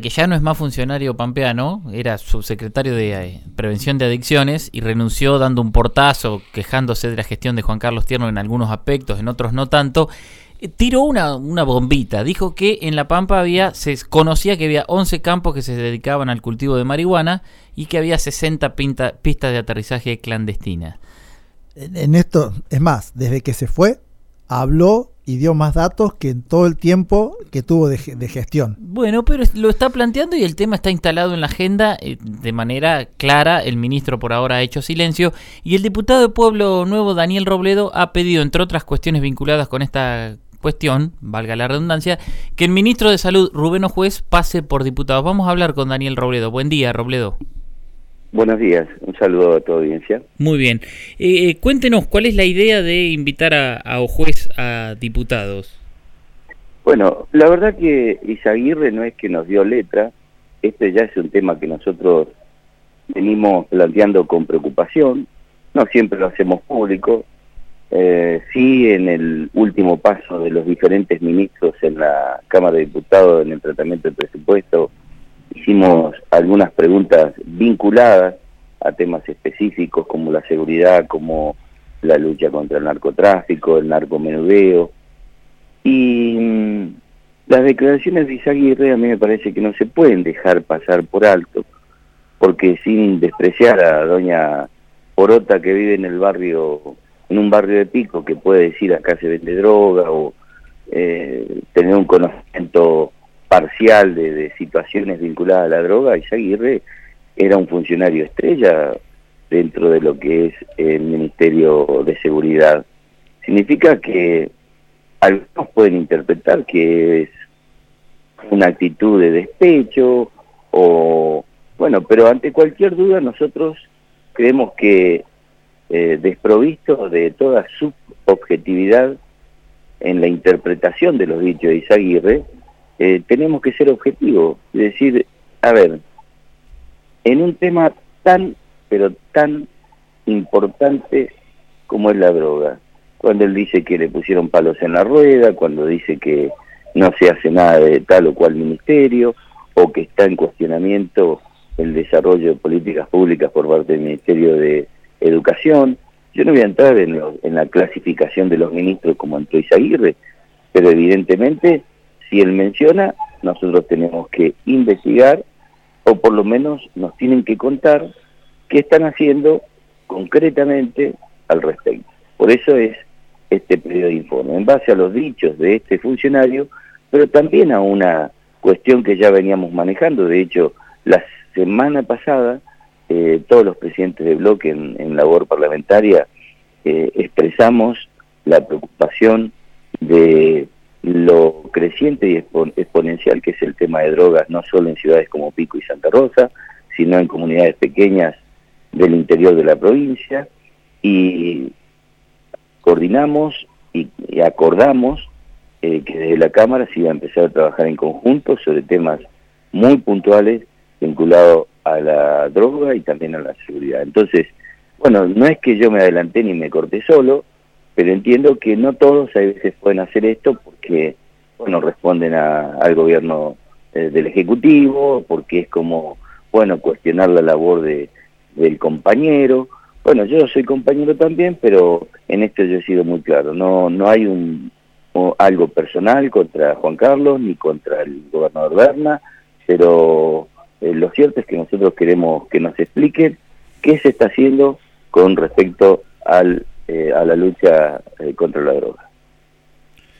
que ya no es más funcionario pampeano, era subsecretario de eh, Prevención de Adicciones y renunció dando un portazo, quejándose de la gestión de Juan Carlos Tierno en algunos aspectos, en otros no tanto. Eh, tiró una, bombita, dijo que en La Pampa había, se conocía que había 11 campos que se dedicaban al cultivo de marihuana y que había 60 pistas de aterrizaje clandestinas. En esto, es más, desde que se fue, habló y dio más datos que en todo el tiempo que tuvo de, gestión. Bueno, pero lo está planteando y el tema está instalado en la agenda eh, de manera clara. El ministro por ahora ha hecho silencio y el diputado de Pueblo Nuevo, Daniel Robledo, ha pedido, entre otras cuestiones vinculadas con esta cuestión, valga la redundancia, que el ministro de Salud, Rubén Juez, pase por diputado. Vamos a hablar con Daniel Robledo. Buen día, Robledo. Buenos días, un saludo a tu audiencia. Muy bien. Eh, eh, cuéntenos, ¿cuál es la idea de invitar a, a juez a diputados? Bueno, la verdad que Isaguirre no es que nos dio letra, este ya es un tema que nosotros venimos planteando con preocupación, no siempre lo hacemos público, eh, sí en el último paso de los diferentes ministros en la Cámara de Diputados en el tratamiento del presupuesto, hicimos algunas preguntas vinculadas a temas específicos como la seguridad, como la lucha contra el narcotráfico, el narcomenudeo. Y mm, las declaraciones de Isaguirre a mí me parece que no se pueden dejar pasar por alto, porque sin despreciar a doña Porota que vive en el barrio, en un barrio de Pico, que puede decir acá se vende droga o eh, tener un conocimiento parcial de, situaciones vinculadas a la droga, Isaguirre era un funcionario estrella dentro de lo que es el Ministerio de Seguridad. Significa que algunos pueden interpretar que es una actitud de despecho o bueno, pero ante cualquier duda nosotros creemos que eh, desprovisto de toda subobjetividad en la interpretación de los dichos de Isaguirre, eh, tenemos que ser objetivos, es decir, a ver, en un tema tan, pero tan importante como es la droga, cuando él dice que le pusieron palos en la rueda, cuando dice que no se hace nada de tal o cual ministerio, o que está en cuestionamiento el desarrollo de políticas públicas por parte del Ministerio de Educación. Yo no voy a entrar en, en la clasificación de los ministros como entró Aguirre, pero evidentemente si él menciona, nosotros tenemos que investigar o por lo menos nos tienen que contar qué están haciendo concretamente al respecto. Por eso es este periodo de informe, en base a los dichos de este funcionario, pero también a una cuestión que ya veníamos manejando. De hecho, la semana pasada, eh, todos los presidentes de bloque en, labor parlamentaria eh, expresamos la preocupación de lo creciente y exponencial que es el tema de drogas, no solo en ciudades como Pico y Santa Rosa, sino en comunidades pequeñas del interior de la provincia, y coordinamos y, acordamos eh, que desde la Cámara se iba a empezar a trabajar en conjunto sobre temas muy puntuales vinculados a la droga y también a la seguridad. Entonces, bueno, no es que yo me adelanté ni me corté solo, pero entiendo que no todos a veces pueden hacer esto porque, bueno, responden al gobierno eh, del Ejecutivo, porque es como, bueno, cuestionar la labor de, del compañero. Bueno, yo soy compañero también, pero en esto yo he sido muy claro, no, no hay un, algo personal contra Juan Carlos ni contra el gobernador Berna, pero eh, lo cierto es que nosotros queremos que nos expliquen qué se está haciendo con respecto al eh, a la lucha eh, contra la droga.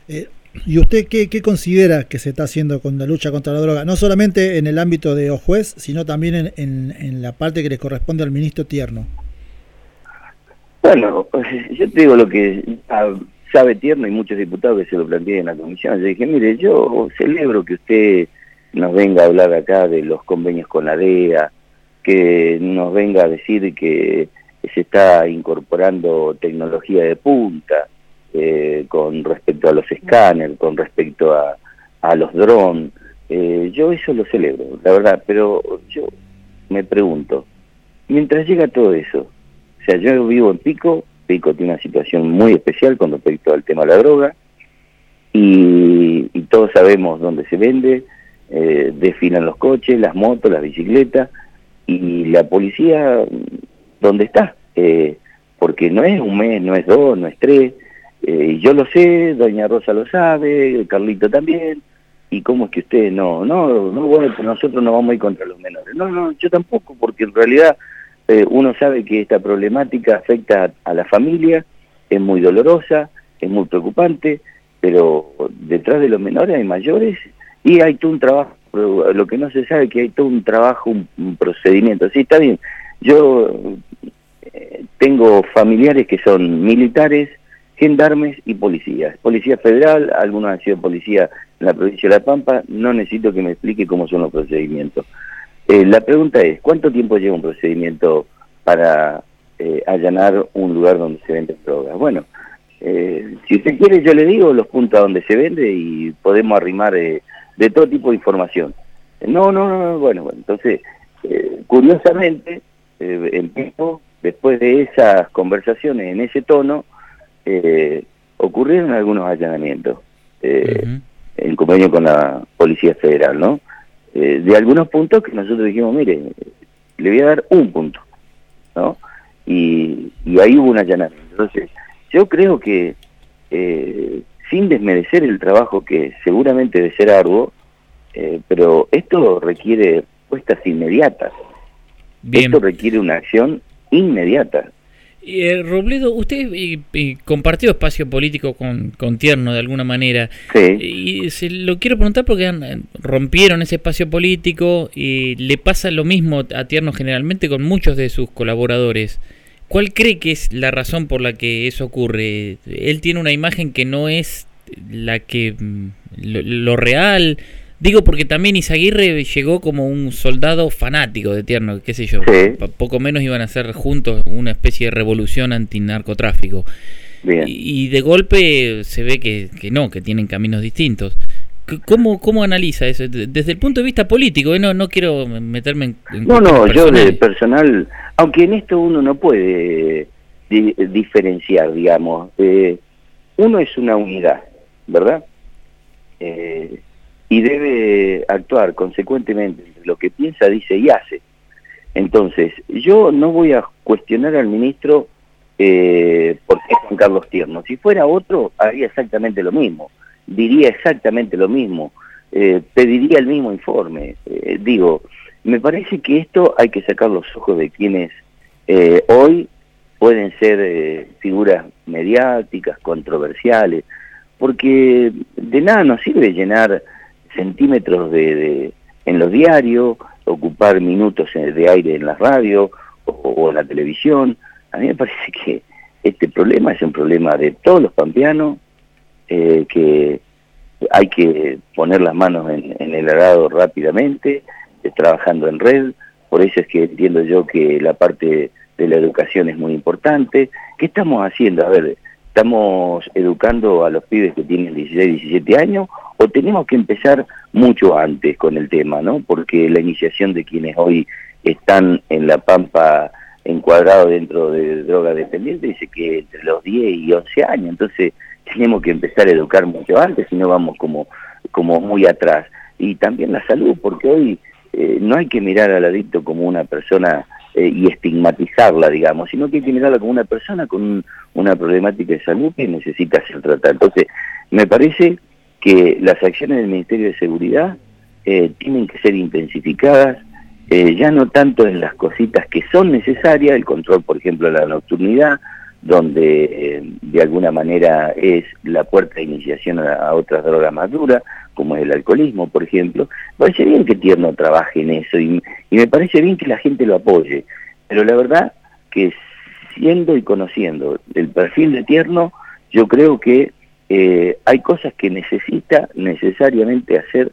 Eh, ¿Y usted qué, considera que se está haciendo con la lucha contra la droga? No solamente en el ámbito de juez, sino también en, la parte que le corresponde al ministro Tierno. Bueno, yo te digo lo que sabe Tierno y muchos diputados que se lo planteé en la comisión. Yo dije, mire, yo celebro que usted nos venga a hablar acá de los convenios con la DEA, que nos venga a decir que se está incorporando tecnología de punta eh, con respecto a los escáneres, con respecto a, a los drones. Eh, yo eso lo celebro, la verdad, pero yo me pregunto, mientras llega todo eso, o sea, yo vivo en Pico, Pico tiene una situación muy especial con respecto al tema de la droga, y, y todos sabemos dónde se vende, eh, desfilan los coches, las motos, las bicicletas, y la policía, ¿dónde está? Eh, porque no es un mes, no es dos, no es tres, eh, yo lo sé, doña Rosa lo sabe, Carlito también, y cómo es que ustedes no, no, no, bueno, nosotros no vamos a ir contra los menores. No, no, yo tampoco, porque en realidad eh, uno sabe que esta problemática afecta a la familia, es muy dolorosa, es muy preocupante, pero detrás de los menores hay mayores y hay todo un trabajo, lo que no se sabe que hay todo un trabajo, un, procedimiento. Sí, está bien, yo eh, tengo familiares que son militares, gendarmes y policías. Policía federal, algunos han sido policía en la provincia de La Pampa, no necesito que me explique cómo son los procedimientos. Eh, la pregunta es, ¿cuánto tiempo lleva un procedimiento para eh, allanar un lugar donde se venden drogas? Bueno, eh, si usted quiere yo le digo los puntos a donde se vende y podemos arrimar de todo tipo de información. No, no, no, bueno, bueno entonces, curiosamente, empiezo, después de esas conversaciones en ese tono, ocurrieron algunos allanamientos en convenio con la Policía Federal, ¿no? Eh, de algunos puntos que nosotros dijimos, mire, le voy a dar un punto, ¿no? Y, ahí hubo un allanamiento. Entonces, yo creo que, eh, sin desmerecer el trabajo que seguramente debe ser arduo, eh, pero esto requiere respuestas inmediatas. Esto requiere una acción inmediata. Eh, Robledo, usted compartió espacio político con, con, Tierno de alguna manera. Y se lo quiero preguntar porque rompieron ese espacio político y le pasa lo mismo a Tierno generalmente con muchos de sus colaboradores. ¿Cuál cree que es la razón por la que eso ocurre? Él tiene una imagen que no es la que mm, lo real Digo porque también Izaguirre llegó como un soldado fanático de Tierno, qué sé yo. Poco menos iban a hacer juntos una especie de revolución antinarcotráfico. Y, de golpe se ve que, no, que tienen caminos distintos. ¿Cómo, ¿Cómo analiza eso? Desde el punto de vista político, ¿eh? no, no quiero meterme en... no, no, yo de personal, aunque en esto uno no puede diferenciar, digamos. Eh, uno es una unidad, ¿verdad? Eh, y debe actuar consecuentemente lo que piensa, dice y hace. Entonces, yo no voy a cuestionar al ministro eh, por qué Juan Carlos Tierno. Si fuera otro, haría exactamente lo mismo, diría exactamente lo mismo, eh, pediría el mismo informe. Eh, digo, me parece que esto hay que sacar los ojos de quienes eh, hoy pueden ser figuras mediáticas, controversiales, porque de nada nos sirve llenar centímetros de, en los diarios, ocupar minutos de aire en la radio o, en la televisión. A mí me parece que este problema es un problema de todos los pampeanos, eh, que hay que poner las manos en, el arado rápidamente, eh, trabajando en red, por eso es que entiendo yo que la parte de la educación es muy importante. ¿Qué estamos haciendo? A ver, ¿estamos educando a los pibes que tienen 16, 17 años o tenemos que empezar mucho antes con el tema, ¿no? Porque la iniciación de quienes hoy están en la pampa encuadrados dentro de droga dependiente dice que entre los 10 y 11 años, entonces tenemos que empezar a educar mucho antes, si no vamos como, como muy atrás. Y también la salud, porque hoy eh, no hay que mirar al adicto como una persona eh, y estigmatizarla, digamos, sino que hay que mirarla como una persona con una problemática de salud que necesita ser tratada. Entonces, me parece que las acciones del Ministerio de Seguridad eh, tienen que ser intensificadas, eh, ya no tanto en las cositas que son necesarias, el control, por ejemplo, de la nocturnidad, donde eh, de alguna manera es la puerta de iniciación a, otras drogas más duras, como es el alcoholismo, por ejemplo. Me parece bien que Tierno trabaje en eso y, y me parece bien que la gente lo apoye, pero la verdad que siendo y conociendo el perfil de Tierno, yo creo que eh, hay cosas que necesita necesariamente hacer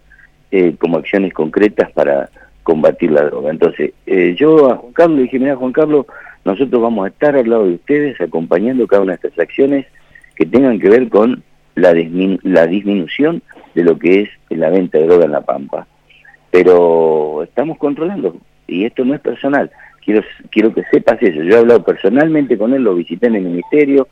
eh, como acciones concretas para combatir la droga. Entonces, eh, yo a Juan Carlos dije, mira Juan Carlos, nosotros vamos a estar al lado de ustedes acompañando cada una de estas acciones que tengan que ver con la, la disminución de lo que es la venta de droga en La Pampa. Pero estamos controlando, y esto no es personal, quiero, quiero que sepas eso, yo he hablado personalmente con él, lo visité en el ministerio,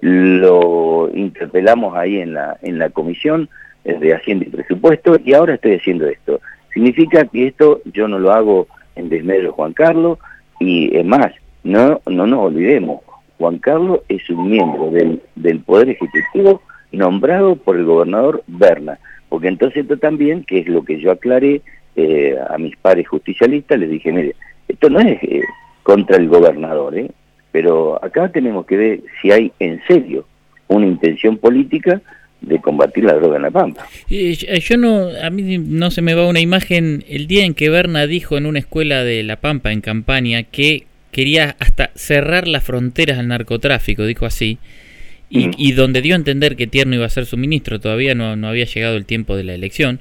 lo interpelamos ahí en la, en la comisión, de Hacienda y Presupuesto y ahora estoy haciendo esto. Significa que esto yo no lo hago en desmedro Juan Carlos y es más, no, no nos olvidemos, Juan Carlos es un miembro del, del Poder Ejecutivo nombrado por el gobernador Berna, porque entonces esto también, que es lo que yo aclaré eh, a mis pares justicialistas, les dije, mire, esto no es eh, contra el gobernador, ¿eh? Pero acá tenemos que ver si hay en serio una intención política de combatir la droga en la Pampa. Yo no, a mí no se me va una imagen el día en que Berna dijo en una escuela de La Pampa en campaña que quería hasta cerrar las fronteras al narcotráfico, dijo así, y, mm. y donde dio a entender que Tierno iba a ser su ministro, todavía no, no había llegado el tiempo de la elección.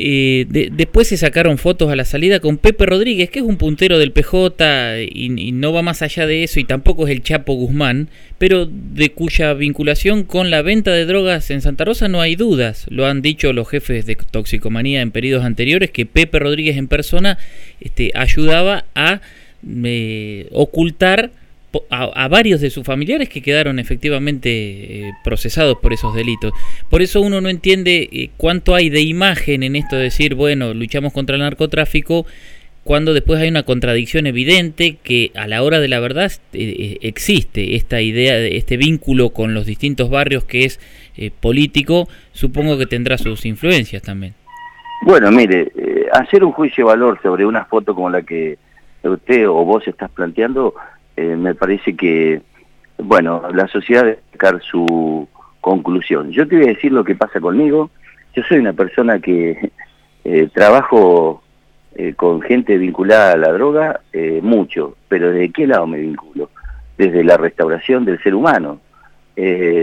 Eh, después se sacaron fotos a la salida con Pepe Rodríguez, que es un puntero del PJ y, no va más allá de eso y tampoco es el Chapo Guzmán, pero de cuya vinculación con la venta de drogas en Santa Rosa no hay dudas. Lo han dicho los jefes de toxicomanía en periodos anteriores que Pepe Rodríguez en persona este, ayudaba a eh, ocultar a, varios de sus familiares que quedaron efectivamente eh, procesados por esos delitos. Por eso uno no entiende eh, cuánto hay de imagen en esto de decir, bueno, luchamos contra el narcotráfico, cuando después hay una contradicción evidente que a la hora de la verdad eh, existe esta idea, de este vínculo con los distintos barrios que es político, supongo que tendrá sus influencias también. Bueno, mire, hacer un juicio de valor sobre una foto como la que usted o vos estás planteando eh, me parece que, bueno, la sociedad debe sacar su conclusión. Yo te voy a decir lo que pasa conmigo. Yo soy una persona que eh, trabajo eh, con gente vinculada a la droga mucho, pero ¿de qué lado me vinculo? Desde la restauración del ser humano.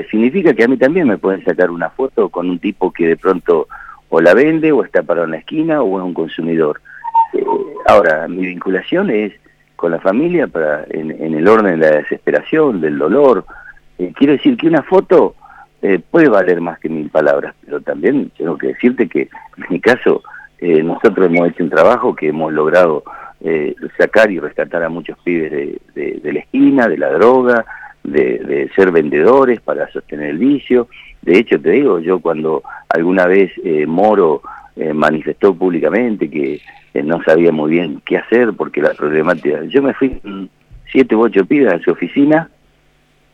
significa que a mí también me pueden sacar una foto con un tipo que de pronto o la vende o está para una esquina o es un consumidor. ahora, mi vinculación es con la familia para en, el orden de la desesperación, del dolor. Eh, quiero decir que una foto eh, puede valer más que mil palabras, pero también tengo que decirte que en mi caso eh, nosotros hemos hecho un trabajo que hemos logrado sacar y rescatar a muchos pibes de, la esquina, de la droga, de, de, ser vendedores para sostener el vicio. De hecho, te digo, yo cuando alguna vez Moro manifestó públicamente que no sabía muy bien qué hacer porque la problemática... Yo me fui siete u ocho pibes a su oficina,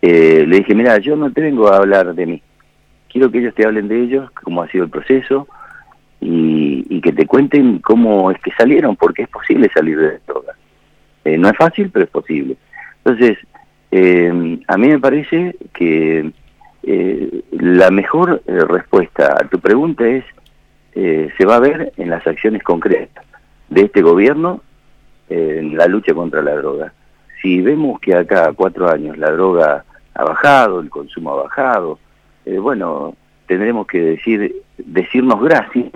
eh, le dije, mira, yo no te vengo a hablar de mí, quiero que ellos te hablen de ellos, cómo ha sido el proceso, y, que te cuenten cómo es que salieron, porque es posible salir de esto. Eh, no es fácil, pero es posible. Entonces, eh, a mí me parece que eh, la mejor respuesta a tu pregunta es, se va a ver en las acciones concretas de este gobierno en la lucha contra la droga. Si vemos que acá cuatro años la droga ha bajado, el consumo ha bajado, eh, bueno, tendremos que decir, decirnos gracias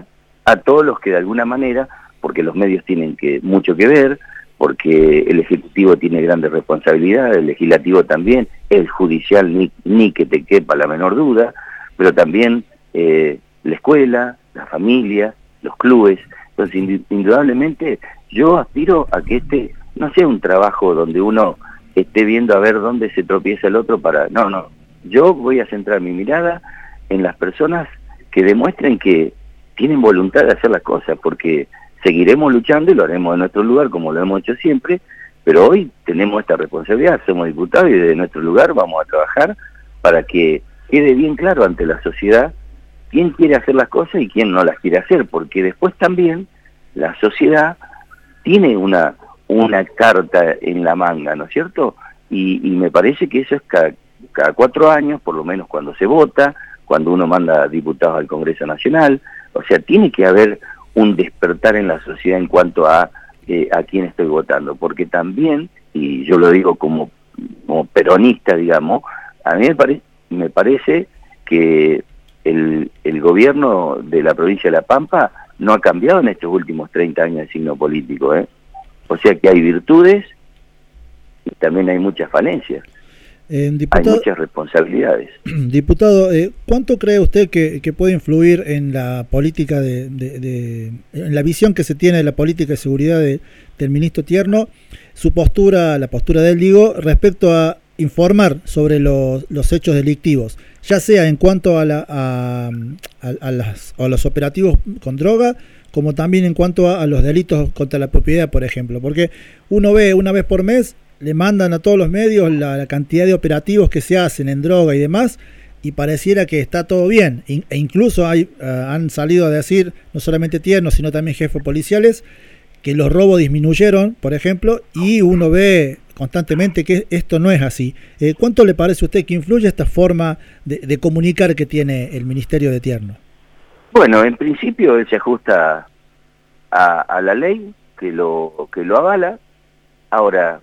a todos los que de alguna manera, porque los medios tienen que mucho que ver, porque el Ejecutivo tiene grandes responsabilidades, el Legislativo también, el Judicial ni, ni que te quepa la menor duda, pero también eh, la escuela, la familia, los clubes, entonces, indudablemente, yo aspiro a que este no sea un trabajo donde uno esté viendo a ver dónde se tropieza el otro para... No, no. Yo voy a centrar mi mirada en las personas que demuestren que tienen voluntad de hacer las cosas, porque seguiremos luchando y lo haremos en nuestro lugar como lo hemos hecho siempre, pero hoy tenemos esta responsabilidad, somos diputados y desde nuestro lugar vamos a trabajar para que quede bien claro ante la sociedad quién quiere hacer las cosas y quién no las quiere hacer, porque después también la sociedad tiene una, una carta en la manga, ¿no es cierto? Y, me parece que eso es cada, cuatro años, por lo menos cuando se vota, cuando uno manda diputados al Congreso Nacional, o sea, tiene que haber un despertar en la sociedad en cuanto a eh, a quién estoy votando, porque también, y yo lo digo como, como peronista, digamos, a mí me, parece me parece que el, el gobierno de la provincia de La Pampa no ha cambiado en estos últimos 30 años de signo político. ¿eh? O sea que hay virtudes y también hay muchas falencias. Eh, hay muchas responsabilidades. Diputado, eh, ¿cuánto cree usted que, puede influir en la política de, en la visión que se tiene de la política de seguridad del ministro Tierno, su postura, la postura del digo, respecto a informar sobre los, los, hechos delictivos, ya sea en cuanto a, la, a, a, las, a, los operativos con droga, como también en cuanto a, los delitos contra la propiedad, por ejemplo. Porque uno ve una vez por mes, le mandan a todos los medios la, cantidad de operativos que se hacen en droga y demás, y pareciera que está todo bien. E incluso hay, uh, han salido a decir, no solamente tiernos, sino también jefes policiales, que los robos disminuyeron, por ejemplo, y uno ve constantemente que esto no es así. Eh, ¿Cuánto le parece a usted que influye esta forma de, comunicar que tiene el Ministerio de Tierno? Bueno, en principio él se ajusta a, la ley que lo, que lo avala. Ahora,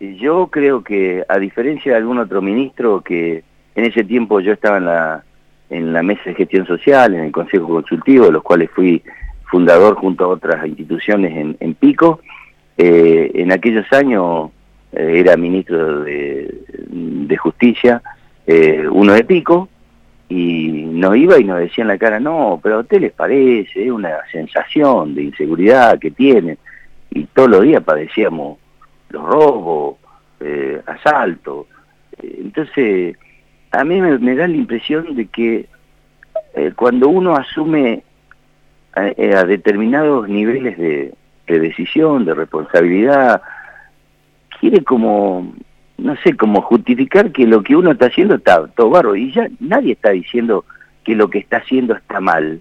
yo creo que a diferencia de algún otro ministro que en ese tiempo yo estaba en la, en la mesa de gestión social, en el Consejo Consultivo, de los cuales fui fundador junto a otras instituciones en, en Pico, eh, en aquellos años era ministro de, Justicia, eh, uno de Pico, y nos iba y nos decía en la cara, no, pero a usted les parece, es una sensación de inseguridad que tiene y todos los días padecíamos los robos, eh, asaltos. Entonces, a mí me, da la impresión de que eh, cuando uno asume a, eh, a determinados niveles de, de decisión, de responsabilidad, quiere como no sé, como justificar que lo que uno está haciendo está todo barro. Y ya nadie está diciendo que lo que está haciendo está mal.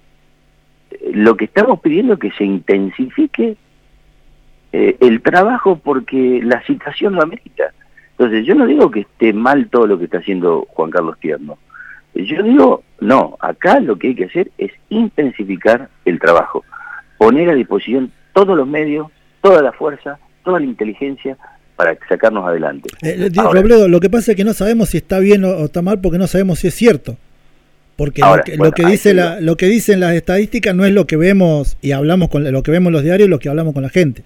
Lo que estamos pidiendo es que se intensifique eh, el trabajo porque la situación lo amerita. Entonces, yo no digo que esté mal todo lo que está haciendo Juan Carlos Tierno. Yo digo, no, acá lo que hay que hacer es intensificar el trabajo, poner a disposición todos los medios, toda la fuerza, toda la inteligencia para sacarnos adelante. Eh, Ahora, Robledo, lo que pasa es que no sabemos si está bien o está mal porque no sabemos si es cierto. Porque Ahora, lo que, bueno, lo que dice la, lo que dicen las estadísticas no es lo que vemos y hablamos con lo que vemos en los diarios, lo que hablamos con la gente.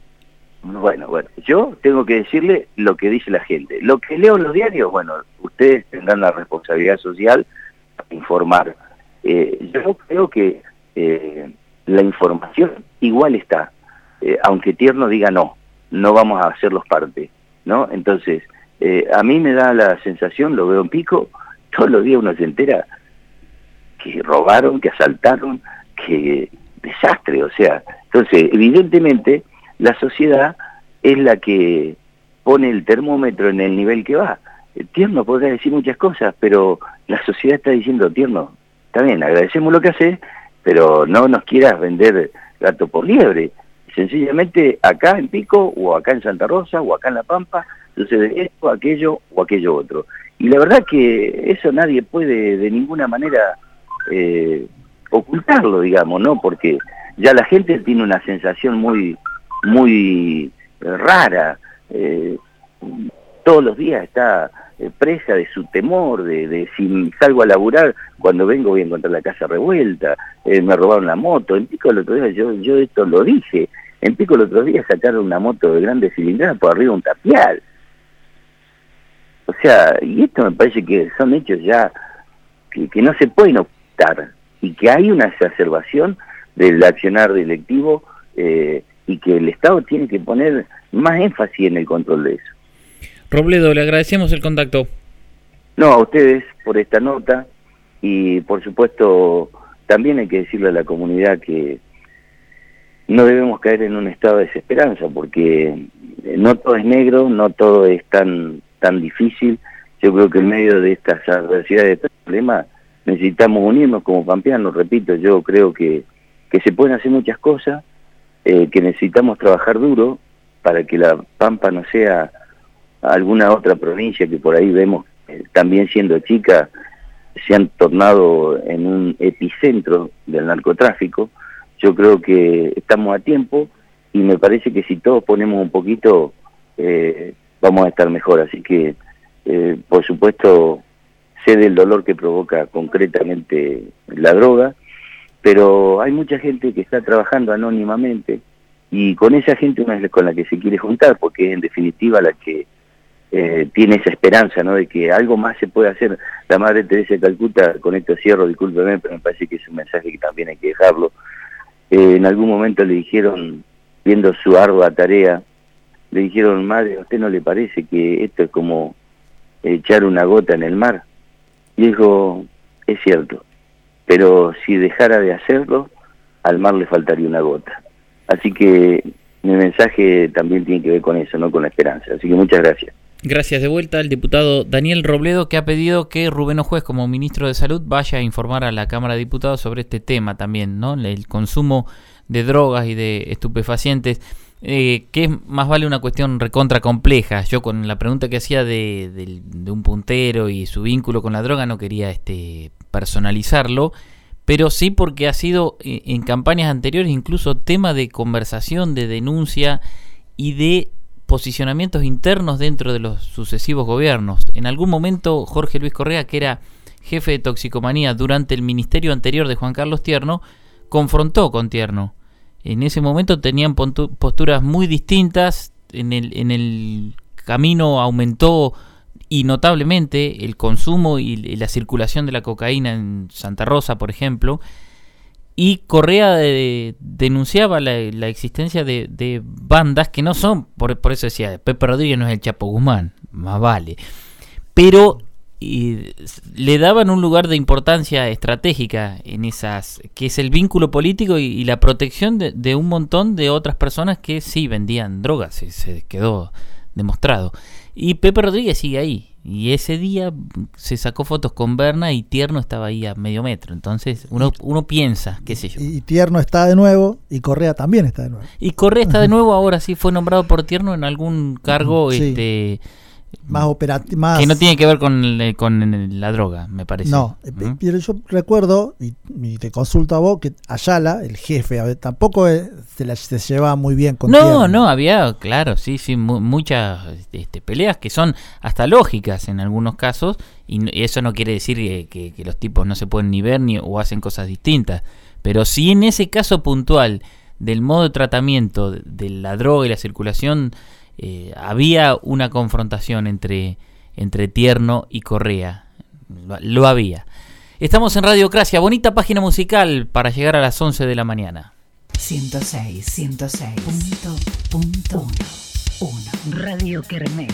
Bueno, bueno, yo tengo que decirle lo que dice la gente. Lo que leo en los diarios, bueno, ustedes tendrán la responsabilidad social de informar. Eh, yo creo que eh, la información igual está, eh, aunque Tierno diga no, no vamos a hacerlos parte. ¿No? Entonces, eh, a mí me da la sensación, lo veo en pico, todos los días uno se entera que robaron, que asaltaron, que desastre, o sea, entonces, evidentemente, la sociedad es la que pone el termómetro en el nivel que va. El tierno podrá decir muchas cosas, pero la sociedad está diciendo, tierno, está bien, agradecemos lo que hace, pero no nos quieras vender gato por liebre sencillamente acá en Pico o acá en Santa Rosa o acá en La Pampa sucede esto, aquello o aquello otro. Y la verdad que eso nadie puede de ninguna manera eh, ocultarlo, digamos, ¿no? Porque ya la gente tiene una sensación muy, muy rara. Eh, todos los días está eh, presa de su temor, de, de, si salgo a laburar, cuando vengo voy a encontrar la casa revuelta, eh, me robaron la moto. En Pico el otro día yo, yo esto lo dije, en Pico el otro día sacaron una moto de grande cilindrada por arriba de un tapial. O sea, y esto me parece que son hechos ya que, que no se pueden ocultar y que hay una exacerbación del accionar directivo eh, y que el Estado tiene que poner más énfasis en el control de eso. Robledo, le agradecemos el contacto. No, a ustedes por esta nota y por supuesto también hay que decirle a la comunidad que no debemos caer en un estado de desesperanza porque eh, no todo es negro, no todo es tan tan difícil. Yo creo que en medio de estas adversidades, de estos problemas, necesitamos unirnos como pampeanos, repito, yo creo que, que se pueden hacer muchas cosas, eh, que necesitamos trabajar duro para que la Pampa no sea alguna otra provincia que por ahí vemos, eh, también siendo chica, se han tornado en un epicentro del narcotráfico, yo creo que estamos a tiempo y me parece que si todos ponemos un poquito eh, vamos a estar mejor. Así que, eh, por supuesto, sé del dolor que provoca concretamente la droga, pero hay mucha gente que está trabajando anónimamente y con esa gente una es con la que se quiere juntar, porque es en definitiva la que eh, tiene esa esperanza, ¿no? De que algo más se puede hacer. La Madre Teresa de Calcuta, con esto cierro, discúlpeme, pero me parece que es un mensaje que también hay que dejarlo eh, en algún momento le dijeron, viendo su ardua tarea, le dijeron, madre, ¿a usted no le parece que esto es como echar una gota en el mar. Y dijo, es cierto, pero si dejara de hacerlo, al mar le faltaría una gota. Así que mi mensaje también tiene que ver con eso, no con la esperanza. Así que muchas gracias. Gracias de vuelta al diputado Daniel Robledo que ha pedido que Rubén Juez como ministro de Salud vaya a informar a la Cámara de Diputados sobre este tema también, ¿no? El consumo de drogas y de estupefacientes, eh, que es más vale una cuestión recontra compleja. Yo con la pregunta que hacía de, de, un puntero y su vínculo con la droga no quería este personalizarlo, pero sí porque ha sido eh, en campañas anteriores incluso tema de conversación, de denuncia y de posicionamientos internos dentro de los sucesivos gobiernos. En algún momento Jorge Luis Correa, que era jefe de toxicomanía durante el ministerio anterior de Juan Carlos Tierno, confrontó con Tierno. En ese momento tenían posturas muy distintas, en el, en el camino aumentó y notablemente el consumo y la circulación de la cocaína en Santa Rosa, por ejemplo, y Correa denunciaba la, existencia de, bandas que no son, por, por, eso decía, Pepe Rodríguez no es el Chapo Guzmán, más vale, pero le daban un lugar de importancia estratégica en esas, que es el vínculo político y, la protección de, un montón de otras personas que sí vendían drogas, se quedó demostrado. Y Pepe Rodríguez sigue ahí, y ese día se sacó fotos con Berna y Tierno estaba ahí a medio metro. Entonces uno, uno piensa, qué sé yo. Y Tierno está de nuevo y Correa también está de nuevo. Y Correa está de nuevo, ahora sí fue nombrado por Tierno en algún cargo este más operativo. Que no tiene que ver con, con la droga, me parece. No, eh, pero yo recuerdo, y, te consulto a vos, que Ayala, el jefe, tampoco se, la, se llevaba muy bien con No, no, había, claro, sí, sí, muchas este, peleas que son hasta lógicas en algunos casos, y eso no quiere decir que, los tipos no se pueden ni ver ni o hacen cosas distintas. Pero sí en ese caso puntual del modo de tratamiento de la droga y la circulación eh, había una confrontación entre, entre Tierno y Correa. Lo había. Estamos en Radiocracia, bonita página musical para llegar a las 11 de la mañana. 106, 106. Punto, punto, Radio Kermés.